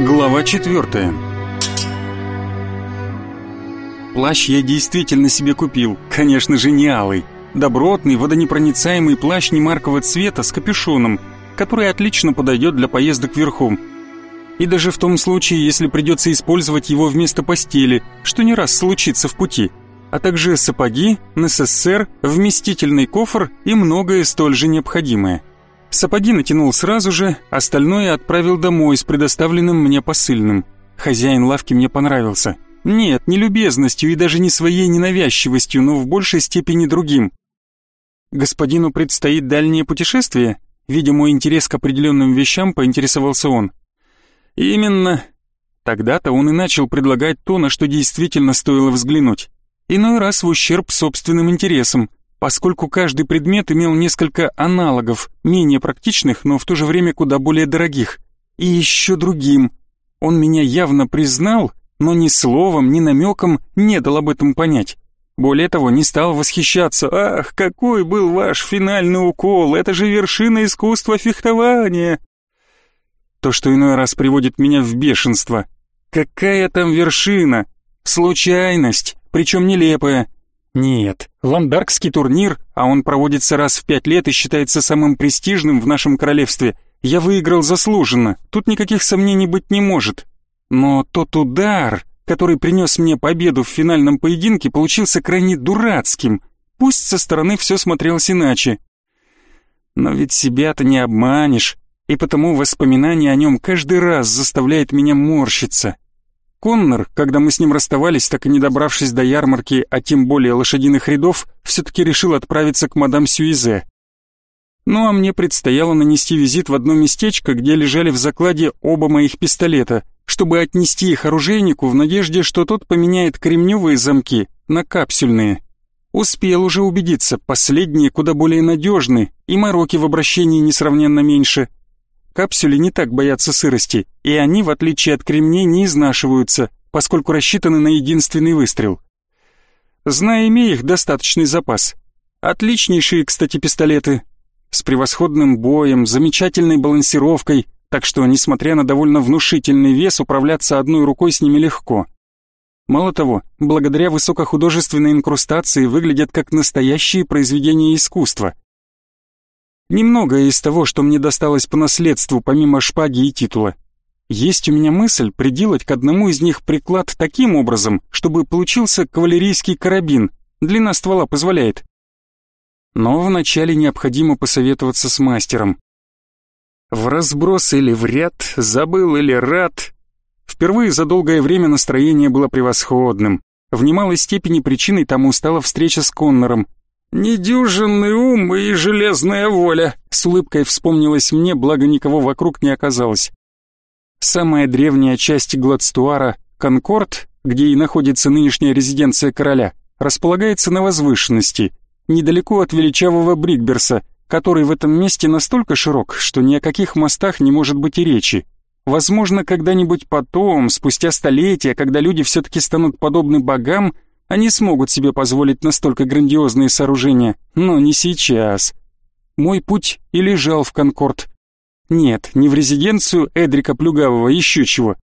Глава четвертая. Плащ я действительно себе купил, конечно же не алый. Добротный, водонепроницаемый плащ немаркого цвета с капюшоном, который отлично подойдет для поездок верхом. И даже в том случае, если придется использовать его вместо постели, что не раз случится в пути. А также сапоги, НССР, вместительный кофр и многое столь же необходимое. Сапоги натянул сразу же, остальное отправил домой с предоставленным мне посыльным. Хозяин лавки мне понравился. Нет, не любезностью и даже не своей ненавязчивостью, но в большей степени другим. Господину предстоит дальнее путешествие? Видя мой интерес к определенным вещам, поинтересовался он. Именно. Тогда-то он и начал предлагать то, на что действительно стоило взглянуть. Иной раз в ущерб собственным интересам, поскольку каждый предмет имел несколько аналогов, менее практичных, но в то же время куда более дорогих. И еще другим. Он меня явно признал но ни словом, ни намеком не дал об этом понять. Более того, не стал восхищаться. «Ах, какой был ваш финальный укол! Это же вершина искусства фехтования!» То, что иной раз приводит меня в бешенство. Какая там вершина? Случайность, причем нелепая. Нет, ландаркский турнир, а он проводится раз в пять лет и считается самым престижным в нашем королевстве. Я выиграл заслуженно, тут никаких сомнений быть не может. Но тот удар, который принес мне победу в финальном поединке, получился крайне дурацким. Пусть со стороны все смотрелось иначе. Но ведь себя-то не обманешь, и потому воспоминание о нем каждый раз заставляет меня морщиться. Коннор, когда мы с ним расставались, так и не добравшись до ярмарки, а тем более лошадиных рядов, все-таки решил отправиться к мадам Сюизе. Ну а мне предстояло нанести визит в одно местечко, где лежали в закладе оба моих пистолета, чтобы отнести их оружейнику в надежде, что тот поменяет кремневые замки на капсюльные. Успел уже убедиться, последние куда более надежны, и мороки в обращении несравненно меньше. Капсюли не так боятся сырости, и они, в отличие от кремней, не изнашиваются, поскольку рассчитаны на единственный выстрел. Зная, имея их достаточный запас. Отличнейшие, кстати, пистолеты. С превосходным боем, замечательной балансировкой, так что, несмотря на довольно внушительный вес, управляться одной рукой с ними легко. Мало того, благодаря высокохудожественной инкрустации выглядят как настоящие произведения искусства. Немногое из того, что мне досталось по наследству, помимо шпаги и титула. Есть у меня мысль приделать к одному из них приклад таким образом, чтобы получился кавалерийский карабин, длина ствола позволяет. Но вначале необходимо посоветоваться с мастером. В разброс или в ряд, забыл или рад. Впервые за долгое время настроение было превосходным. В немалой степени причиной тому стала встреча с Коннором. «Недюжинный ум и железная воля», — с улыбкой вспомнилось мне, благо никого вокруг не оказалось. Самая древняя часть Гладстуара, Конкорд, где и находится нынешняя резиденция короля, располагается на возвышенности, недалеко от величавого Брикберса, который в этом месте настолько широк, что ни о каких мостах не может быть и речи. Возможно, когда-нибудь потом, спустя столетия, когда люди все-таки станут подобны богам, они смогут себе позволить настолько грандиозные сооружения, но не сейчас. Мой путь и лежал в Конкорд. Нет, не в резиденцию Эдрика Плюгавого, еще чего.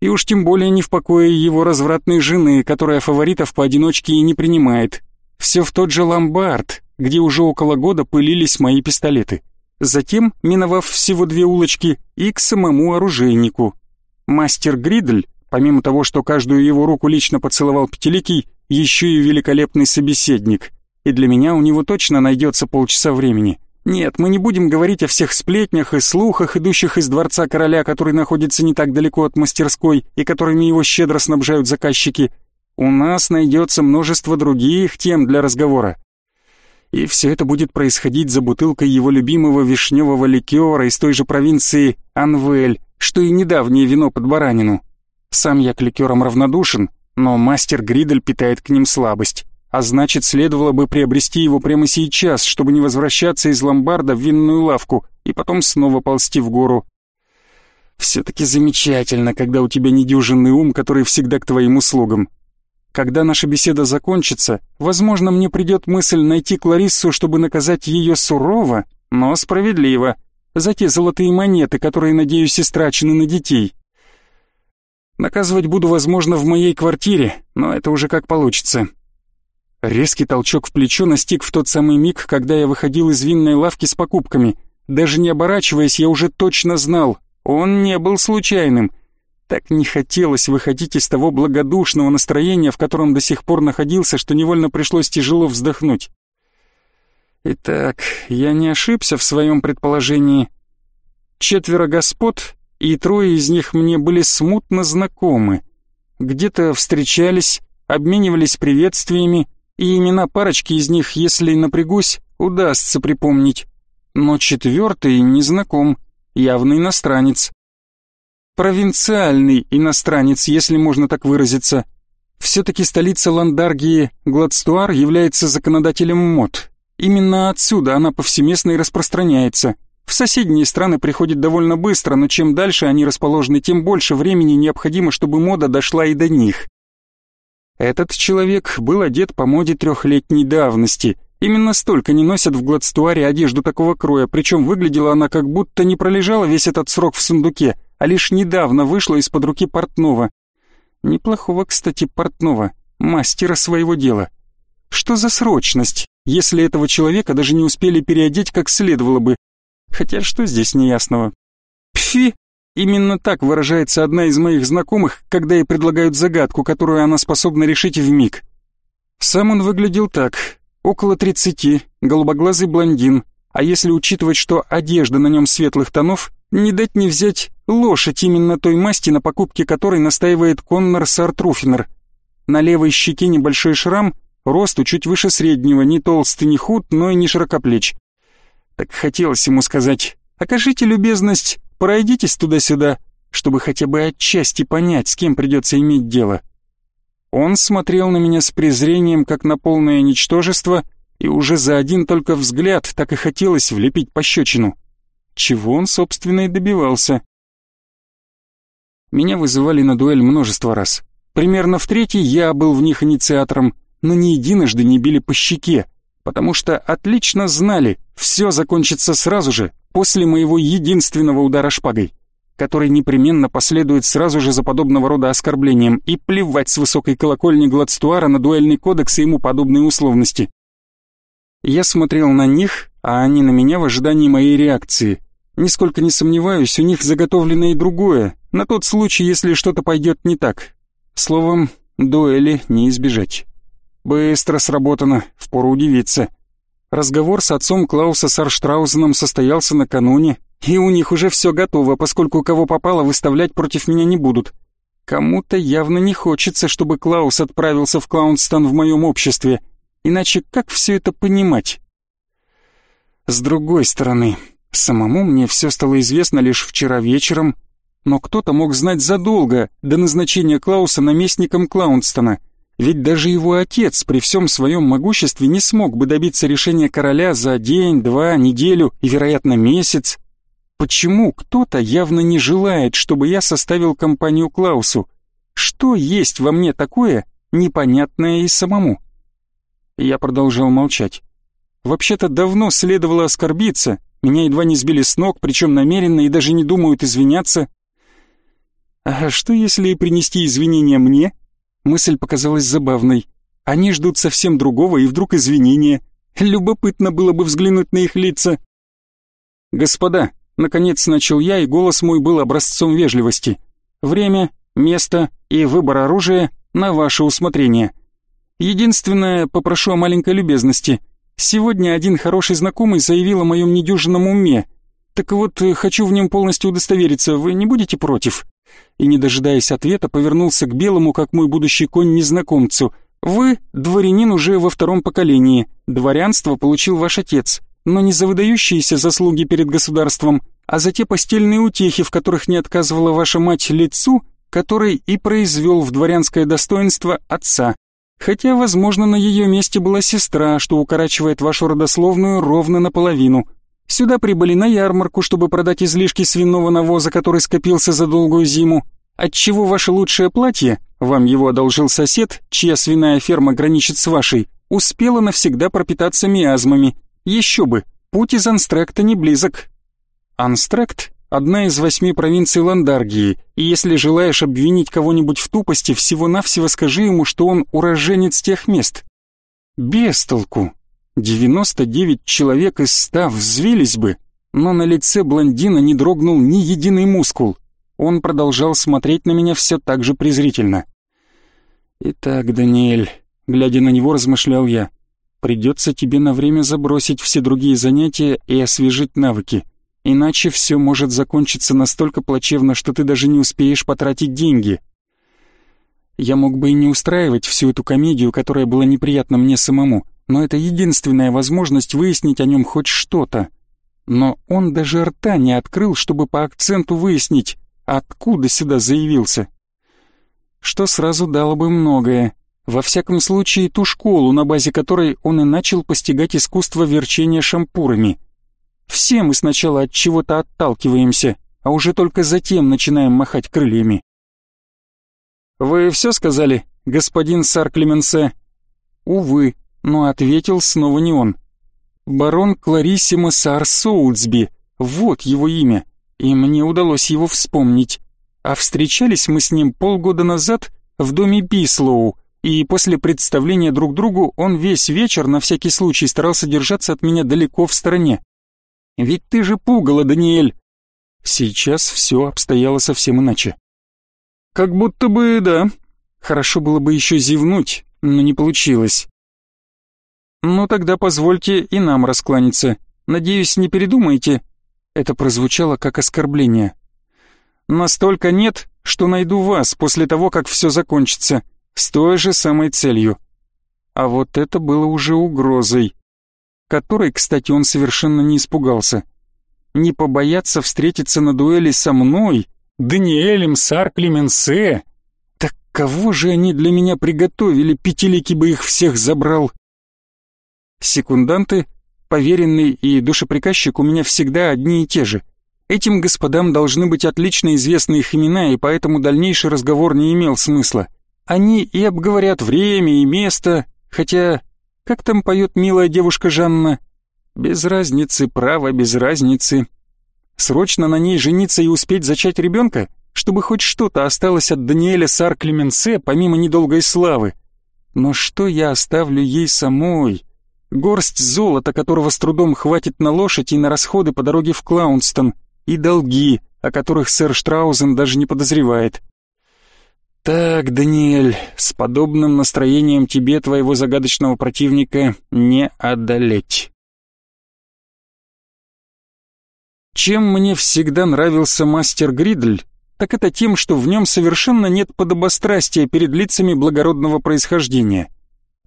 И уж тем более не в покое его развратной жены, которая фаворитов поодиночке и не принимает. Все в тот же ломбард, где уже около года пылились мои пистолеты. Затем, миновав всего две улочки, и к самому оружейнику. Мастер Гридль, помимо того, что каждую его руку лично поцеловал Пятиликий, еще и великолепный собеседник. И для меня у него точно найдется полчаса времени. Нет, мы не будем говорить о всех сплетнях и слухах, идущих из дворца короля, который находится не так далеко от мастерской и которыми его щедро снабжают заказчики. У нас найдется множество других тем для разговора. И все это будет происходить за бутылкой его любимого вишневого ликера из той же провинции Анвель, что и недавнее вино под баранину. Сам я к ликерам равнодушен, но мастер Гридель питает к ним слабость. А значит, следовало бы приобрести его прямо сейчас, чтобы не возвращаться из ломбарда в винную лавку и потом снова ползти в гору. Все-таки замечательно, когда у тебя недюжинный ум, который всегда к твоим услугам. Когда наша беседа закончится, возможно, мне придет мысль найти Клариссу, чтобы наказать ее сурово, но справедливо, за те золотые монеты, которые, надеюсь, истрачены на детей. Наказывать буду, возможно, в моей квартире, но это уже как получится. Резкий толчок в плечо настиг в тот самый миг, когда я выходил из винной лавки с покупками. Даже не оборачиваясь, я уже точно знал, он не был случайным. Так не хотелось выходить из того благодушного настроения, в котором до сих пор находился, что невольно пришлось тяжело вздохнуть. Итак, я не ошибся в своем предположении. Четверо господ, и трое из них мне были смутно знакомы. Где-то встречались, обменивались приветствиями, и имена парочки из них, если напрягусь, удастся припомнить. Но четвертый не знаком, явно иностранец. Провинциальный иностранец, если можно так выразиться. Все-таки столица Ландаргии, Гладстуар, является законодателем мод. Именно отсюда она повсеместно и распространяется. В соседние страны приходит довольно быстро, но чем дальше они расположены, тем больше времени необходимо, чтобы мода дошла и до них. Этот человек был одет по моде трехлетней давности. Именно столько не носят в Гладстуаре одежду такого кроя, причем выглядела она как будто не пролежала весь этот срок в сундуке, а лишь недавно вышла из-под руки портного. Неплохого, кстати, портного, мастера своего дела. Что за срочность, если этого человека даже не успели переодеть как следовало бы? Хотя что здесь неясного? Пфи! Именно так выражается одна из моих знакомых, когда ей предлагают загадку, которую она способна решить в миг. Сам он выглядел так, около тридцати, голубоглазый блондин, а если учитывать, что одежда на нем светлых тонов, не дать не взять лошадь именно той масти, на покупке которой настаивает Коннор Сартруфинер. На левой щеке небольшой шрам, росту чуть выше среднего, не толстый, не худ, но и не широкоплеч. Так хотелось ему сказать, окажите любезность, пройдитесь туда-сюда, чтобы хотя бы отчасти понять, с кем придется иметь дело. Он смотрел на меня с презрением, как на полное ничтожество, и уже за один только взгляд так и хотелось влепить пощечину. Чего он, собственно, и добивался. Меня вызывали на дуэль множество раз. Примерно в третий я был в них инициатором, но ни единожды не били по щеке, потому что отлично знали, все закончится сразу же, после моего единственного удара шпагой, который непременно последует сразу же за подобного рода оскорблением, и плевать с высокой колокольни Гладстуара на дуэльный кодекс и ему подобные условности. Я смотрел на них, а они на меня в ожидании моей реакции. Нисколько не сомневаюсь, у них заготовлено и другое, на тот случай, если что-то пойдет не так. Словом, дуэли не избежать. Быстро сработано, впору удивиться. Разговор с отцом Клауса Сарштраузеном состоялся накануне, и у них уже все готово, поскольку кого попало выставлять против меня не будут. Кому-то явно не хочется, чтобы Клаус отправился в Клаунстон в моем обществе, иначе как все это понимать? С другой стороны, самому мне все стало известно лишь вчера вечером, но кто-то мог знать задолго до назначения Клауса наместником Клаунстона — ведь даже его отец при всем своем могуществе не смог бы добиться решения короля за день, два, неделю и, вероятно, месяц. Почему кто-то явно не желает, чтобы я составил компанию Клаусу? Что есть во мне такое, непонятное и самому? Я продолжал молчать. Вообще-то давно следовало оскорбиться, меня едва не сбили с ног, причем намеренно и даже не думают извиняться. А что если принести извинения мне, Мысль показалась забавной. Они ждут совсем другого и вдруг извинения. Любопытно было бы взглянуть на их лица. «Господа», — наконец начал я, и голос мой был образцом вежливости. «Время, место и выбор оружия на ваше усмотрение. Единственное, попрошу о маленькой любезности. Сегодня один хороший знакомый заявил о моем недюжинном уме. Так вот, хочу в нем полностью удостовериться, вы не будете против?» И, не дожидаясь ответа, повернулся к белому, как мой будущий конь, незнакомцу. «Вы дворянин уже во втором поколении. Дворянство получил ваш отец, но не за выдающиеся заслуги перед государством, а за те постельные утехи, в которых не отказывала ваша мать лицу, который и произвел в дворянское достоинство отца. Хотя, возможно, на ее месте была сестра, что укорачивает вашу родословную ровно наполовину. Сюда прибыли на ярмарку, чтобы продать излишки свиного навоза, который скопился за долгую зиму. Отчего ваше лучшее платье, вам его одолжил сосед, чья свиная ферма граничит с вашей, успело навсегда пропитаться миазмами. Еще бы, путь из Анстректа не близок. Анстрект — одна из восьми провинций Ландаргии, и если желаешь обвинить кого-нибудь в тупости, всего-навсего скажи ему, что он уроженец тех мест. Без толку. 99 человек из ста взвились бы, но на лице блондина не дрогнул ни единый мускул. Он продолжал смотреть на меня все так же презрительно. «Итак, Даниэль», — глядя на него, размышлял я, — «придется тебе на время забросить все другие занятия и освежить навыки, иначе все может закончиться настолько плачевно, что ты даже не успеешь потратить деньги». Я мог бы и не устраивать всю эту комедию, которая была неприятна мне самому, но это единственная возможность выяснить о нем хоть что-то. Но он даже рта не открыл, чтобы по акценту выяснить, откуда сюда заявился. Что сразу дало бы многое. Во всяком случае, ту школу, на базе которой он и начал постигать искусство верчения шампурами. Все мы сначала от чего-то отталкиваемся, а уже только затем начинаем махать крыльями. «Вы все сказали, господин сар Клеменсе?» «Увы», но ответил снова не он. «Барон Клариссимо сар Соулсби, вот его имя, и мне удалось его вспомнить. А встречались мы с ним полгода назад в доме Бислоу, и после представления друг другу он весь вечер на всякий случай старался держаться от меня далеко в стороне. Ведь ты же пугало, Даниэль!» Сейчас все обстояло совсем иначе. «Как будто бы да. Хорошо было бы еще зевнуть, но не получилось. «Ну тогда позвольте и нам раскланяться. Надеюсь, не передумаете?» Это прозвучало как оскорбление. «Настолько нет, что найду вас после того, как все закончится, с той же самой целью». А вот это было уже угрозой, которой, кстати, он совершенно не испугался. Не побояться встретиться на дуэли со мной, Даниэлем Сар Клеменсе? Так кого же они для меня приготовили, пятилики бы их всех забрал? Секунданты, поверенный и душеприказчик у меня всегда одни и те же. Этим господам должны быть отлично известны их имена, и поэтому дальнейший разговор не имел смысла. Они и обговорят время и место, хотя... Как там поет милая девушка Жанна? Без разницы, право, без разницы. Срочно на ней жениться и успеть зачать ребенка, чтобы хоть что-то осталось от Даниэля Сар Клеменсе, помимо недолгой славы. Но что я оставлю ей самой? Горсть золота, которого с трудом хватит на лошадь и на расходы по дороге в Клаунстон, и долги, о которых сэр Штраузен даже не подозревает. Так, Даниэль, с подобным настроением тебе твоего загадочного противника не одолеть. Чем мне всегда нравился мастер Гридль, так это тем, что в нем совершенно нет подобострастия перед лицами благородного происхождения.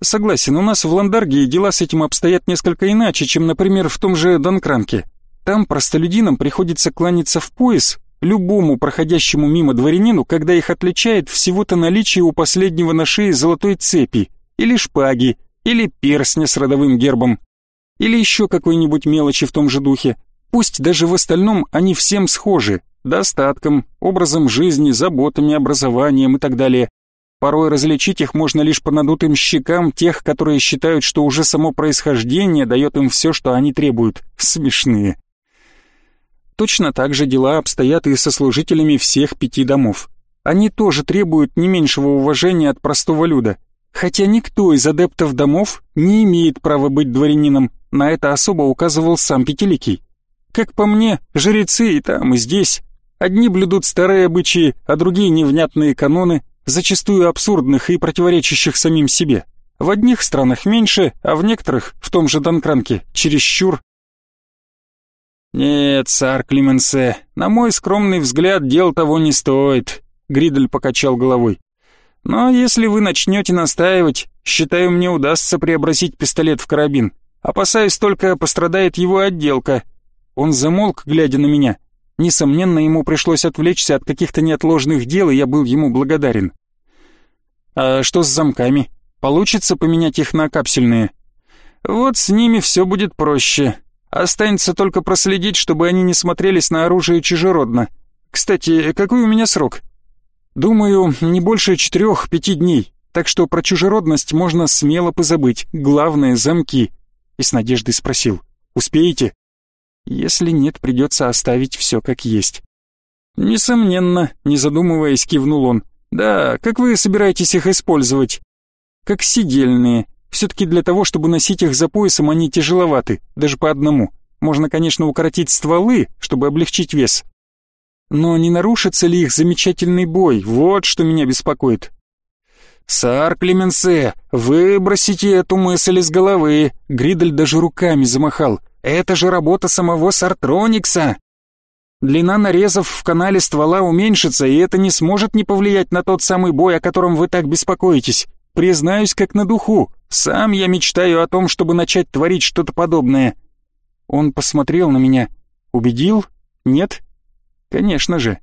Согласен, у нас в Ландарге дела с этим обстоят несколько иначе, чем, например, в том же Донкранке. Там простолюдинам приходится кланяться в пояс любому проходящему мимо дворянину, когда их отличает всего-то наличие у последнего на шее золотой цепи, или шпаги, или перстня с родовым гербом, или еще какой-нибудь мелочи в том же духе. Пусть даже в остальном они всем схожи, достатком, образом жизни, заботами, образованием и так далее. Порой различить их можно лишь по надутым щекам тех, которые считают, что уже само происхождение дает им все, что они требуют. Смешные. Точно так же дела обстоят и со служителями всех пяти домов. Они тоже требуют не меньшего уважения от простого люда. Хотя никто из адептов домов не имеет права быть дворянином, на это особо указывал сам Пятиликий. Как по мне, жрецы и там, и здесь. Одни блюдут старые обычаи, а другие невнятные каноны, зачастую абсурдных и противоречащих самим себе. В одних странах меньше, а в некоторых, в том же Донкранке, чересчур. «Нет, сар Клеменсе, на мой скромный взгляд, дел того не стоит», — Гридель покачал головой. «Но если вы начнете настаивать, считаю, мне удастся преобразить пистолет в карабин. Опасаюсь, только пострадает его отделка». Он замолк, глядя на меня. Несомненно, ему пришлось отвлечься от каких-то неотложных дел, и я был ему благодарен. «А что с замками? Получится поменять их на капсельные?» «Вот с ними все будет проще. Останется только проследить, чтобы они не смотрелись на оружие чужеродно. Кстати, какой у меня срок?» «Думаю, не больше четырех-пяти дней, так что про чужеродность можно смело позабыть. Главное — замки». И с надеждой спросил. «Успеете?» Если нет, придется оставить все как есть. Несомненно, не задумываясь, кивнул он. Да, как вы собираетесь их использовать? Как сидельные. Все-таки для того, чтобы носить их за поясом, они тяжеловаты, даже по одному. Можно, конечно, укоротить стволы, чтобы облегчить вес. Но не нарушится ли их замечательный бой? Вот что меня беспокоит. «Сар Клеменсе, выбросите эту мысль из головы!» Гридель даже руками замахал. «Это же работа самого Сартроникса!» Длина нарезов в канале ствола уменьшится, и это не сможет не повлиять на тот самый бой, о котором вы так беспокоитесь. Признаюсь, как на духу, сам я мечтаю о том, чтобы начать творить что-то подобное. Он посмотрел на меня. Убедил? Нет? Конечно же.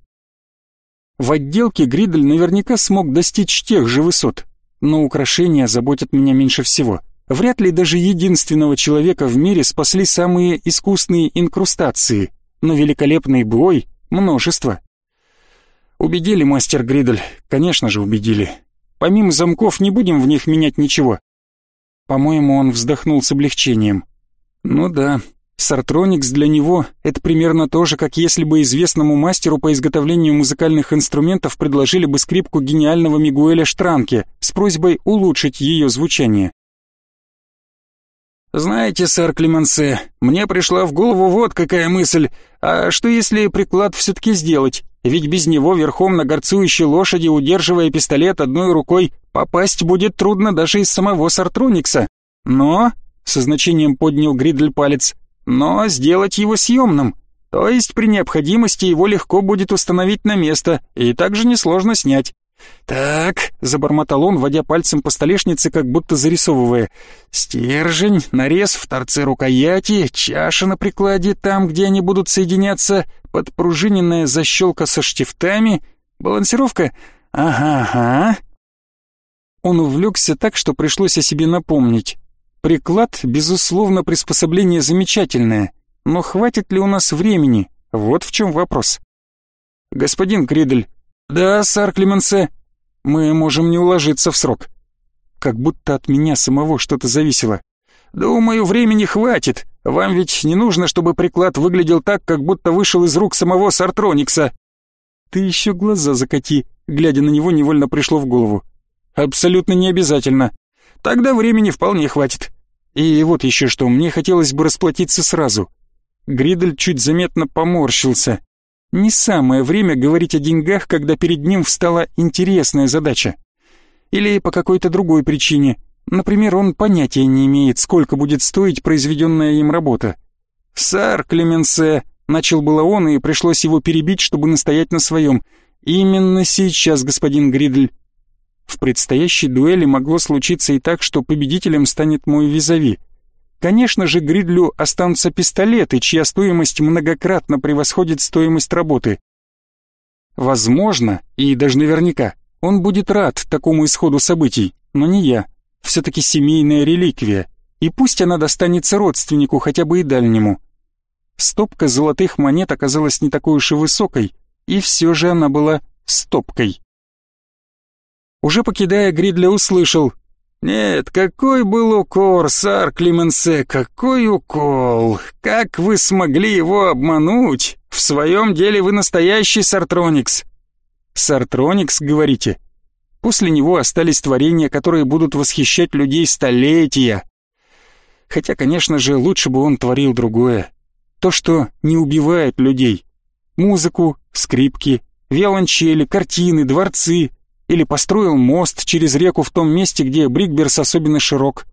В отделке Гридель наверняка смог достичь тех же высот, но украшения заботят меня меньше всего. Вряд ли даже единственного человека в мире спасли самые искусные инкрустации, но великолепный бой — множество. Убедили, мастер Гридель, конечно же убедили. Помимо замков не будем в них менять ничего. По-моему, он вздохнул с облегчением. Ну да, Сартроникс для него — это примерно то же, как если бы известному мастеру по изготовлению музыкальных инструментов предложили бы скрипку гениального Мигуэля Штранке с просьбой улучшить ее звучание. «Знаете, сэр Клеменсе, мне пришла в голову вот какая мысль. А что если приклад все-таки сделать? Ведь без него верхом на горцующей лошади, удерживая пистолет одной рукой, попасть будет трудно даже из самого Сартроникса. Но...» — со значением поднял Гридль палец но сделать его съемным. То есть при необходимости его легко будет установить на место и также несложно снять. «Так», — забормотал он, водя пальцем по столешнице, как будто зарисовывая. «Стержень, нарез в торце рукояти, чаша на прикладе, там, где они будут соединяться, подпружиненная защелка со штифтами, балансировка. Ага-ага». Он увлекся так, что пришлось о себе напомнить. Приклад, безусловно, приспособление замечательное, но хватит ли у нас времени? Вот в чем вопрос. Господин Кридель. Да, сэр Клеменсе. Мы можем не уложиться в срок. Как будто от меня самого что-то зависело. Думаю, времени хватит. Вам ведь не нужно, чтобы приклад выглядел так, как будто вышел из рук самого Сартроникса. Ты еще глаза закати, глядя на него, невольно пришло в голову. Абсолютно не обязательно. Тогда времени вполне хватит. И вот еще что, мне хотелось бы расплатиться сразу. Гридель чуть заметно поморщился. Не самое время говорить о деньгах, когда перед ним встала интересная задача. Или по какой-то другой причине. Например, он понятия не имеет, сколько будет стоить произведенная им работа. «Сэр Клеменсе», — начал было он, и пришлось его перебить, чтобы настоять на своем. «Именно сейчас, господин Гридль, в предстоящей дуэли могло случиться и так, что победителем станет мой визави. Конечно же, Гридлю останутся пистолеты, чья стоимость многократно превосходит стоимость работы. Возможно, и даже наверняка, он будет рад такому исходу событий, но не я. Все-таки семейная реликвия, и пусть она достанется родственнику, хотя бы и дальнему. Стопка золотых монет оказалась не такой уж и высокой, и все же она была стопкой. Уже покидая Гридля услышал. «Нет, какой был укор, сар Клеменсе, какой укол! Как вы смогли его обмануть? В своем деле вы настоящий Сартроникс!» «Сартроникс, говорите?» После него остались творения, которые будут восхищать людей столетия. Хотя, конечно же, лучше бы он творил другое. То, что не убивает людей. Музыку, скрипки, виолончели, картины, дворцы, или построил мост через реку в том месте, где Брикберс особенно широк.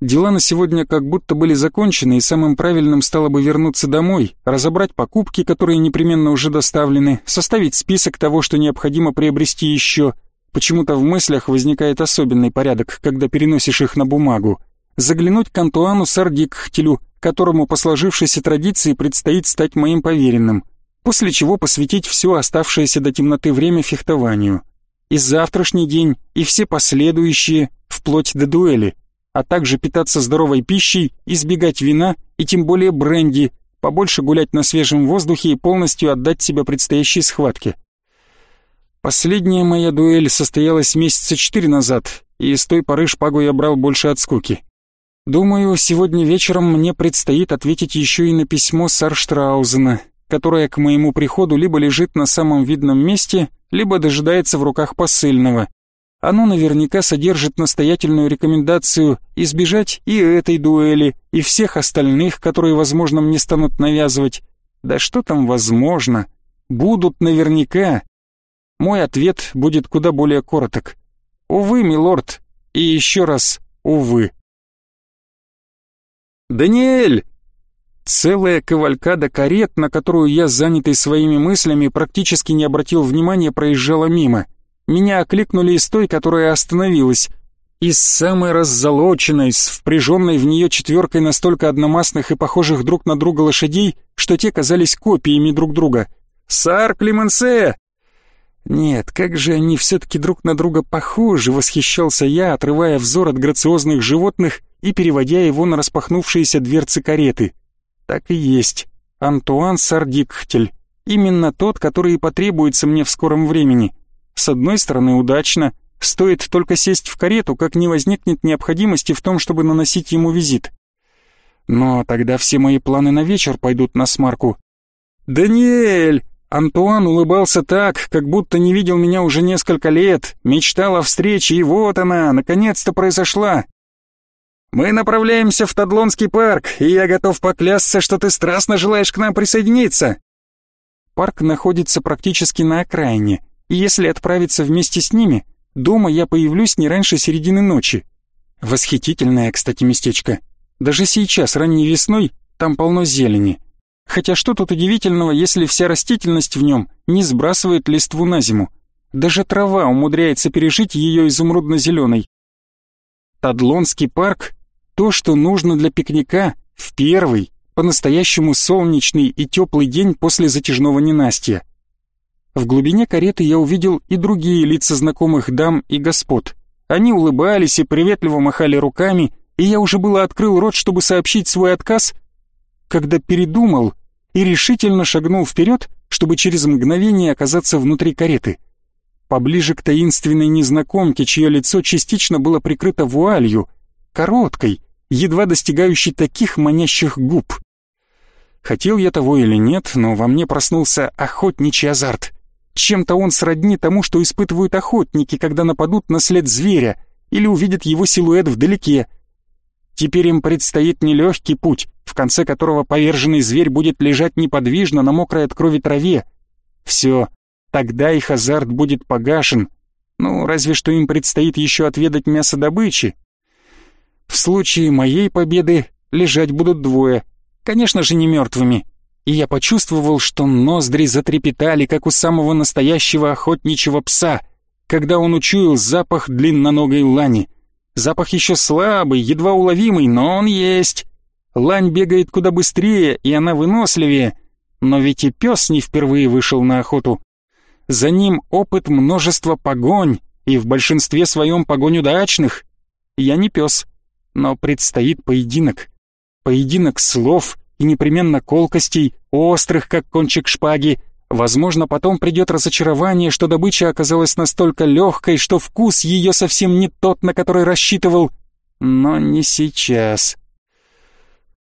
Дела на сегодня как будто были закончены, и самым правильным стало бы вернуться домой, разобрать покупки, которые непременно уже доставлены, составить список того, что необходимо приобрести еще. Почему-то в мыслях возникает особенный порядок, когда переносишь их на бумагу. Заглянуть к Антуану Сардикхтелю, которому по сложившейся традиции предстоит стать моим поверенным – после чего посвятить все оставшееся до темноты время фехтованию. И завтрашний день, и все последующие, вплоть до дуэли, а также питаться здоровой пищей, избегать вина и тем более бренди, побольше гулять на свежем воздухе и полностью отдать себя предстоящей схватке. Последняя моя дуэль состоялась месяца четыре назад, и с той поры шпагу я брал больше от скуки. Думаю, сегодня вечером мне предстоит ответить еще и на письмо Сарштраузена, которое к моему приходу либо лежит на самом видном месте, либо дожидается в руках посыльного. Оно наверняка содержит настоятельную рекомендацию избежать и этой дуэли, и всех остальных, которые, возможно, мне станут навязывать. Да что там возможно? Будут наверняка. Мой ответ будет куда более короток. Увы, милорд, и еще раз увы. «Даниэль!» Целая кавалькада карет, на которую я, занятый своими мыслями, практически не обратил внимания, проезжала мимо. Меня окликнули из той, которая остановилась. Из самой раззолоченной, с впряженной в нее четверкой настолько одномастных и похожих друг на друга лошадей, что те казались копиями друг друга. «Сар Клеменсе!» Нет, как же они все-таки друг на друга похожи, восхищался я, отрывая взор от грациозных животных и переводя его на распахнувшиеся дверцы кареты. Так и есть. Антуан Сардикхтель. Именно тот, который и потребуется мне в скором времени. С одной стороны, удачно. Стоит только сесть в карету, как не возникнет необходимости в том, чтобы наносить ему визит. Но тогда все мои планы на вечер пойдут на смарку. «Даниэль!» Антуан улыбался так, как будто не видел меня уже несколько лет, мечтал о встрече, и вот она, наконец-то произошла. Мы направляемся в Тадлонский парк, и я готов поклясться, что ты страстно желаешь к нам присоединиться. Парк находится практически на окраине, и если отправиться вместе с ними, дома я появлюсь не раньше середины ночи. Восхитительное, кстати, местечко. Даже сейчас, ранней весной, там полно зелени. Хотя что тут удивительного, если вся растительность в нем не сбрасывает листву на зиму? Даже трава умудряется пережить ее изумрудно-зеленой. Тадлонский парк — то, что нужно для пикника в первый, по-настоящему солнечный и теплый день после затяжного ненастья. В глубине кареты я увидел и другие лица знакомых дам и господ. Они улыбались и приветливо махали руками, и я уже было открыл рот, чтобы сообщить свой отказ, когда передумал и решительно шагнул вперед, чтобы через мгновение оказаться внутри кареты. Поближе к таинственной незнакомке, чье лицо частично было прикрыто вуалью, короткой, едва достигающей таких манящих губ. Хотел я того или нет, но во мне проснулся охотничий азарт. Чем-то он сродни тому, что испытывают охотники, когда нападут на след зверя или увидят его силуэт вдалеке. Теперь им предстоит нелегкий путь, в конце которого поверженный зверь будет лежать неподвижно на мокрой от крови траве. Все, тогда их азарт будет погашен. Ну, разве что им предстоит еще отведать мясо добычи. В случае моей победы лежать будут двое, конечно же не мертвыми и я почувствовал, что ноздри затрепетали, как у самого настоящего охотничьего пса, когда он учуял запах длинноногой лани. Запах еще слабый, едва уловимый, но он есть. Лань бегает куда быстрее, и она выносливее, но ведь и пес не впервые вышел на охоту. За ним опыт множества погонь, и в большинстве своем погонь удачных. Я не пес, но предстоит поединок. Поединок слов — и непременно колкостей, острых, как кончик шпаги. Возможно, потом придет разочарование, что добыча оказалась настолько легкой, что вкус ее совсем не тот, на который рассчитывал. Но не сейчас.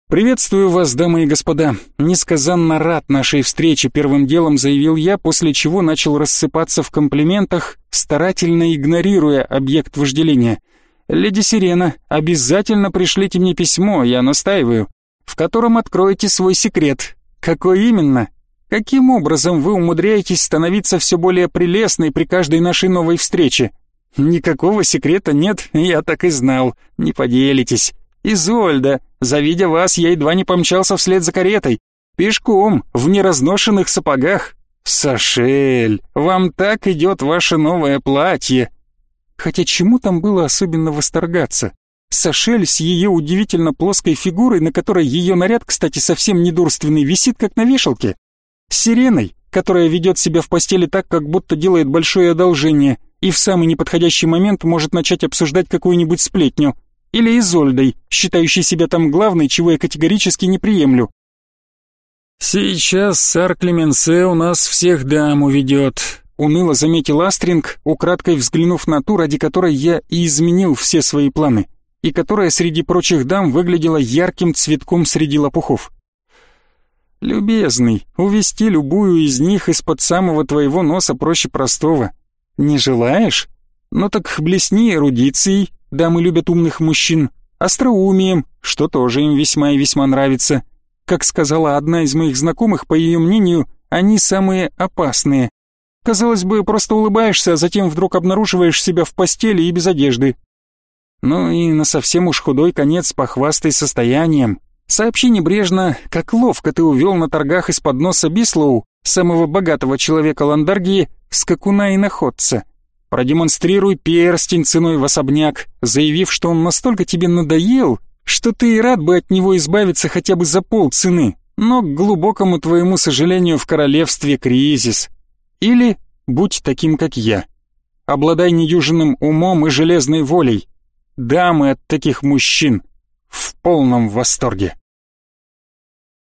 «Приветствую вас, дамы и господа. Несказанно рад нашей встрече», — первым делом заявил я, после чего начал рассыпаться в комплиментах, старательно игнорируя объект вожделения. «Леди Сирена, обязательно пришлите мне письмо, я настаиваю в котором откроете свой секрет. Какой именно? Каким образом вы умудряетесь становиться все более прелестной при каждой нашей новой встрече? Никакого секрета нет, я так и знал. Не поделитесь. Изольда, завидя вас, я едва не помчался вслед за каретой. Пешком, в неразношенных сапогах. Сашель, вам так идет ваше новое платье. Хотя чему там было особенно восторгаться? Сашель с ее удивительно плоской фигурой, на которой ее наряд, кстати, совсем недурственный, висит как на вешалке. С сиреной, которая ведет себя в постели так, как будто делает большое одолжение, и в самый неподходящий момент может начать обсуждать какую-нибудь сплетню. Или Изольдой, считающей себя там главной, чего я категорически не приемлю. «Сейчас сар Клеменсе у нас всех дам уведет», — уныло заметил Астринг, украдкой взглянув на ту, ради которой я и изменил все свои планы. и которая среди прочих дам выглядела ярким цветком среди лопухов. «Любезный, увести любую из них из-под самого твоего носа проще простого. Не желаешь? Ну так блесни эрудицией, дамы любят умных мужчин, остроумием, что тоже им весьма и весьма нравится. Как сказала одна из моих знакомых, по ее мнению, они самые опасные. Казалось бы, просто улыбаешься, а затем вдруг обнаруживаешь себя в постели и без одежды. Ну и на совсем уж худой конец похвастай состоянием. Сообщи небрежно, как ловко ты увел на торгах из-под носа Бислоу, самого богатого человека Ландаргии, скакуна и находца. Продемонстрируй перстень ценой в особняк, заявив, что он настолько тебе надоел, что ты и рад бы от него избавиться хотя бы за пол цены, но к глубокому твоему сожалению в королевстве кризис. Или будь таким, как я. Обладай недюжинным умом и железной волей. Дамы от таких мужчин в полном восторге.